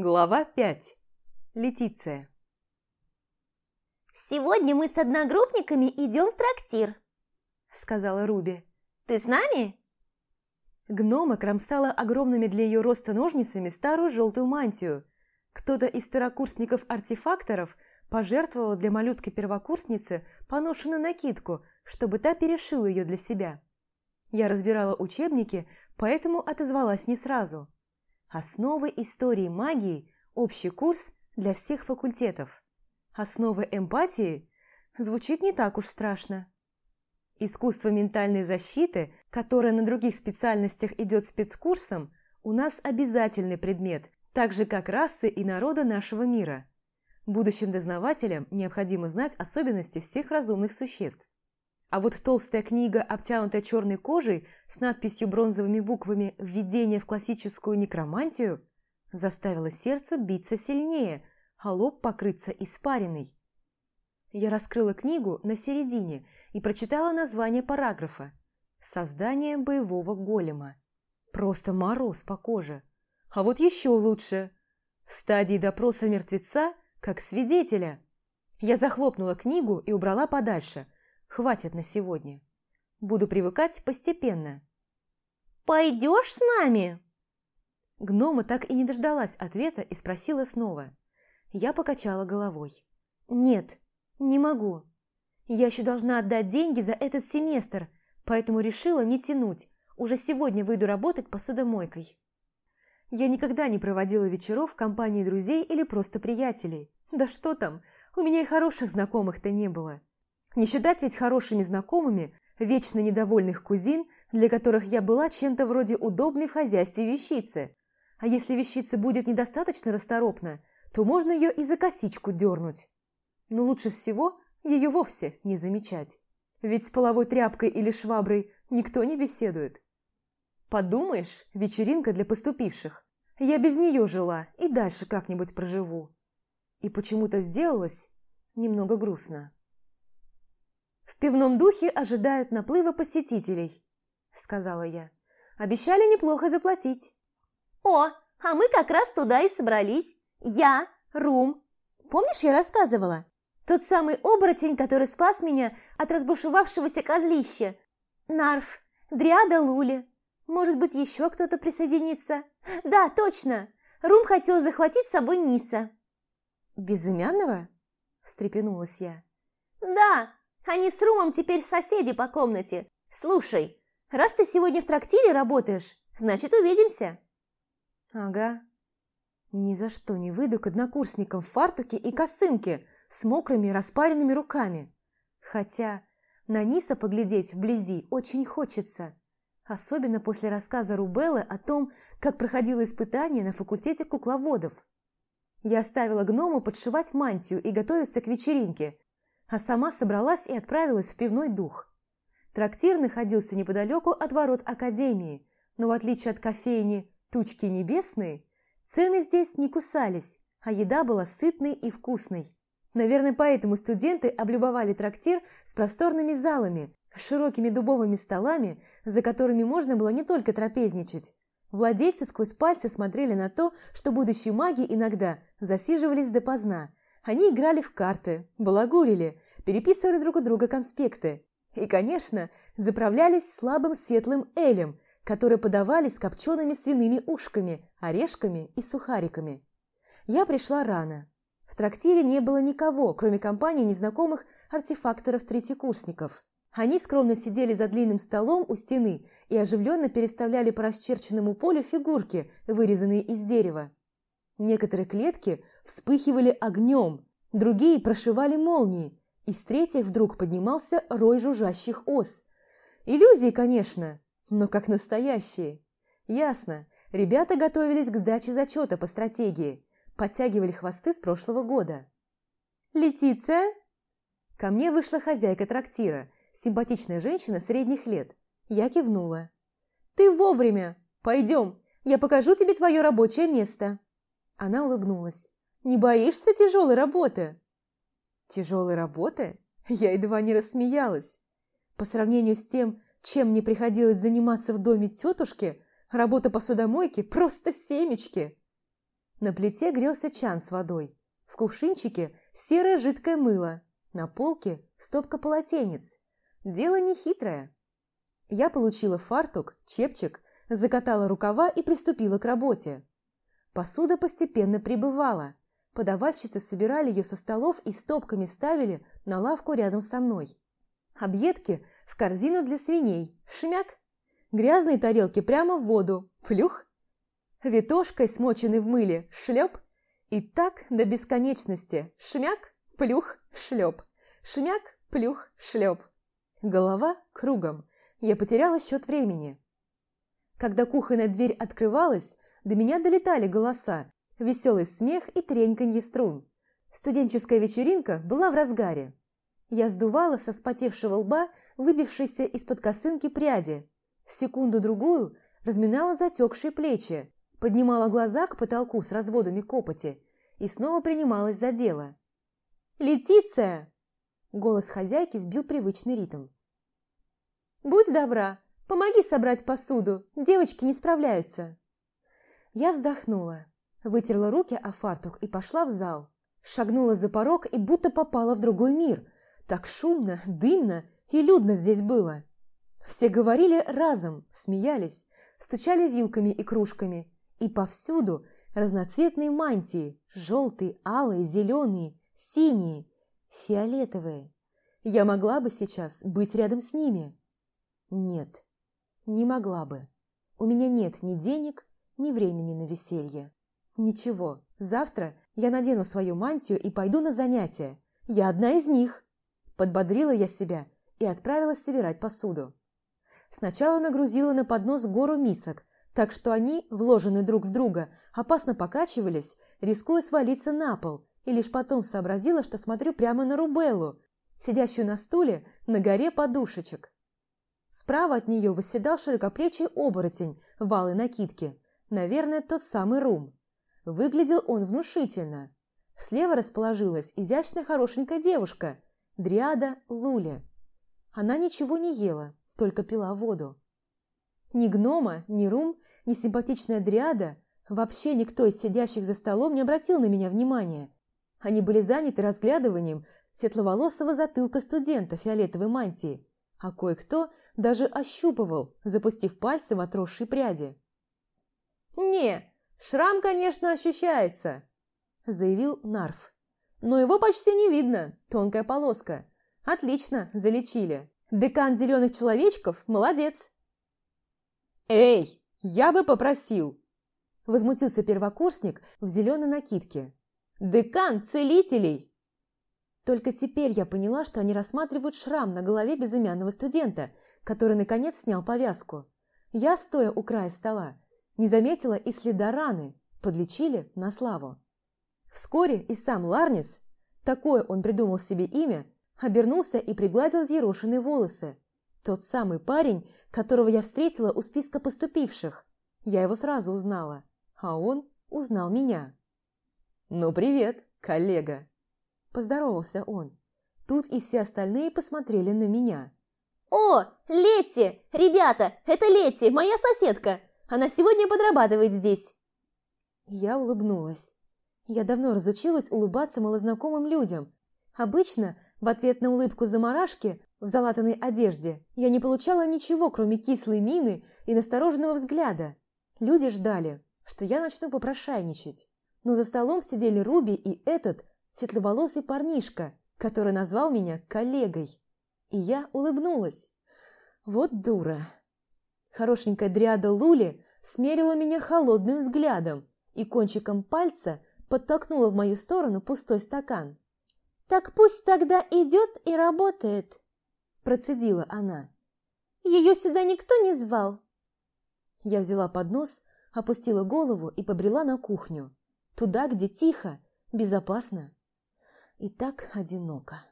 Глава 5. Летиция. «Сегодня мы с одногруппниками идем в трактир», — сказала Руби. «Ты с нами?» Гнома кромсала огромными для ее роста ножницами старую желтую мантию. Кто-то из второкурсников-артефакторов пожертвовал для малютки-первокурсницы поношенную накидку, чтобы та перешила ее для себя. Я разбирала учебники, поэтому отозвалась не сразу. Основы истории магии – общий курс для всех факультетов. Основы эмпатии звучит не так уж страшно. Искусство ментальной защиты, которое на других специальностях идет спецкурсом, у нас обязательный предмет, так же как расы и народа нашего мира. Будущим дознавателям необходимо знать особенности всех разумных существ. А вот толстая книга, обтянутая черной кожей, с надписью бронзовыми буквами «Введение в классическую некромантию», заставила сердце биться сильнее, а лоб покрыться испариной. Я раскрыла книгу на середине и прочитала название параграфа «Создание боевого голема». Просто мороз по коже. А вот еще лучше. Стадии допроса мертвеца как свидетеля. Я захлопнула книгу и убрала подальше – Хватит на сегодня. Буду привыкать постепенно. «Пойдешь с нами?» Гнома так и не дождалась ответа и спросила снова. Я покачала головой. «Нет, не могу. Я еще должна отдать деньги за этот семестр, поэтому решила не тянуть. Уже сегодня выйду работать посудомойкой». Я никогда не проводила вечеров в компании друзей или просто приятелей. Да что там, у меня и хороших знакомых-то не было. Не считать ведь хорошими знакомыми вечно недовольных кузин, для которых я была чем-то вроде удобной в хозяйстве вещицы. А если вещица будет недостаточно расторопна, то можно ее и за косичку дернуть. Но лучше всего ее вовсе не замечать. Ведь с половой тряпкой или шваброй никто не беседует. Подумаешь, вечеринка для поступивших. Я без нее жила и дальше как-нибудь проживу. И почему-то сделалось немного грустно. «В пивном духе ожидают наплыва посетителей», – сказала я. «Обещали неплохо заплатить». «О, а мы как раз туда и собрались. Я, Рум. Помнишь, я рассказывала? Тот самый оборотень, который спас меня от разбушевавшегося козлища. Нарф, Дриада Лули. Может быть, еще кто-то присоединится? Да, точно. Рум хотел захватить с собой Ниса». «Безымянного?» – встрепенулась я. «Да, они с Румом теперь соседи по комнате. Слушай, раз ты сегодня в трактире работаешь, значит, увидимся». «Ага. Ни за что не выйду к однокурсникам в фартуке и косынке с мокрыми распаренными руками. Хотя на Ниса поглядеть вблизи очень хочется». Особенно после рассказа Рубеллы о том, как проходило испытание на факультете кукловодов. Я оставила гному подшивать мантию и готовиться к вечеринке, а сама собралась и отправилась в пивной дух. Трактир находился неподалеку от ворот Академии, но в отличие от кофейни «Тучки небесные», цены здесь не кусались, а еда была сытной и вкусной. Наверное, поэтому студенты облюбовали трактир с просторными залами, широкими дубовыми столами, за которыми можно было не только трапезничать. Владельцы сквозь пальцы смотрели на то, что будущие маги иногда засиживались допоздна, они играли в карты, балагурили, переписывали друг у друга конспекты. И, конечно, заправлялись слабым светлым элем, которые подавались копчеными свиными ушками, орешками и сухариками. Я пришла рано. В трактире не было никого, кроме компании незнакомых артефакторов-третьекурсников. Они скромно сидели за длинным столом у стены и оживленно переставляли по расчерченному полю фигурки, вырезанные из дерева. Некоторые клетки вспыхивали огнем, другие прошивали молнии, из третьих вдруг поднимался рой жужжащих ос. Иллюзии, конечно, но как настоящие. Ясно, ребята готовились к сдаче зачета по стратегии, подтягивали хвосты с прошлого года. «Летиция?» Ко мне вышла хозяйка трактира, симпатичная женщина средних лет. Я кивнула. «Ты вовремя! Пойдем, я покажу тебе твое рабочее место!» Она улыбнулась. «Не боишься тяжелой работы?» «Тяжелой работы?» Я едва не рассмеялась. По сравнению с тем, чем мне приходилось заниматься в доме тетушки, работа посудомойки просто семечки. На плите грелся чан с водой. В кувшинчике серое жидкое мыло. На полке стопка полотенец. Дело нехитрое. Я получила фартук, чепчик, закатала рукава и приступила к работе. Посуда постепенно прибывала. Подавальщицы собирали ее со столов и стопками ставили на лавку рядом со мной. Объедки в корзину для свиней. Шмяк. Грязные тарелки прямо в воду. Плюх. Витошкой, смоченной в мыле. Шлеп. И так до бесконечности. Шмяк, плюх, шлеп. Шмяк, плюх, шлеп. Голова кругом. Я потеряла счет времени. Когда кухонная дверь открывалась, до меня долетали голоса, веселый смех и треньканье струн. Студенческая вечеринка была в разгаре. Я сдувала со спотевшего лба выбившиеся из-под косынки пряди. Секунду-другую разминала затекшие плечи, поднимала глаза к потолку с разводами копоти и снова принималась за дело. «Летиция!» Голос хозяйки сбил привычный ритм. «Будь добра, помоги собрать посуду, девочки не справляются». Я вздохнула, вытерла руки о фартук и пошла в зал. Шагнула за порог и будто попала в другой мир. Так шумно, дымно и людно здесь было. Все говорили разом, смеялись, стучали вилками и кружками. И повсюду разноцветные мантии, желтые, алые, зеленые, синие, фиолетовые. Я могла бы сейчас быть рядом с ними. Нет, не могла бы. У меня нет ни денег, ни времени на веселье. Ничего, завтра я надену свою мантию и пойду на занятия. Я одна из них. Подбодрила я себя и отправилась собирать посуду. Сначала нагрузила на поднос гору мисок, так что они, вложенные друг в друга, опасно покачивались, рискуя свалиться на пол, и лишь потом сообразила, что смотрю прямо на Рубеллу, сидящую на стуле на горе подушечек. Справа от нее восседал широкоплечий оборотень в алой накидке, наверное, тот самый Рум. Выглядел он внушительно. Слева расположилась изящная хорошенькая девушка, дриада Луля. Она ничего не ела, только пила воду. Ни гнома, ни Рум, ни симпатичная дриада, вообще никто из сидящих за столом не обратил на меня внимания. Они были заняты разглядыванием светловолосого затылка студента фиолетовой мантии, а кое-кто даже ощупывал, запустив пальцы в отросшие пряди. «Не, шрам, конечно, ощущается», – заявил Нарф. «Но его почти не видно, тонкая полоска. Отлично, залечили. Декан зеленых человечков молодец». «Эй, я бы попросил!» – возмутился первокурсник в зеленой накидке. «Декан целителей!» Только теперь я поняла, что они рассматривают шрам на голове безымянного студента, который, наконец, снял повязку. Я, стоя у края стола, не заметила и следа раны, подлечили на славу. Вскоре и сам Ларнис, такое он придумал себе имя, обернулся и пригладил взъерошенные волосы. Тот самый парень, которого я встретила у списка поступивших. Я его сразу узнала, а он узнал меня. «Ну, привет, коллега!» Поздоровался он. Тут и все остальные посмотрели на меня. «О, Летти! Ребята, это Летти, моя соседка! Она сегодня подрабатывает здесь!» Я улыбнулась. Я давно разучилась улыбаться малознакомым людям. Обычно, в ответ на улыбку заморашки в залатанной одежде, я не получала ничего, кроме кислой мины и настороженного взгляда. Люди ждали, что я начну попрошайничать. Но за столом сидели Руби и этот светловолосый парнишка, который назвал меня коллегой. И я улыбнулась. Вот дура. Хорошенькая дриада Лули смерила меня холодным взглядом и кончиком пальца подтолкнула в мою сторону пустой стакан. «Так пусть тогда идет и работает», – процедила она. «Ее сюда никто не звал». Я взяла поднос, опустила голову и побрела на кухню. Туда, где тихо, безопасно и так одиноко.